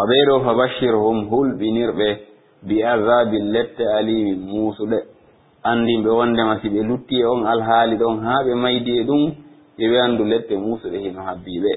aɓe ɗo fa bashirhum hulɓinirɓe bi azabi lette alimi musuɗe andinɓe wondema si ɓe lutti e on alhaali ɗon ha ɓe maydi e ɗum e yoɓe andu lette musuɗe hino habbiɓe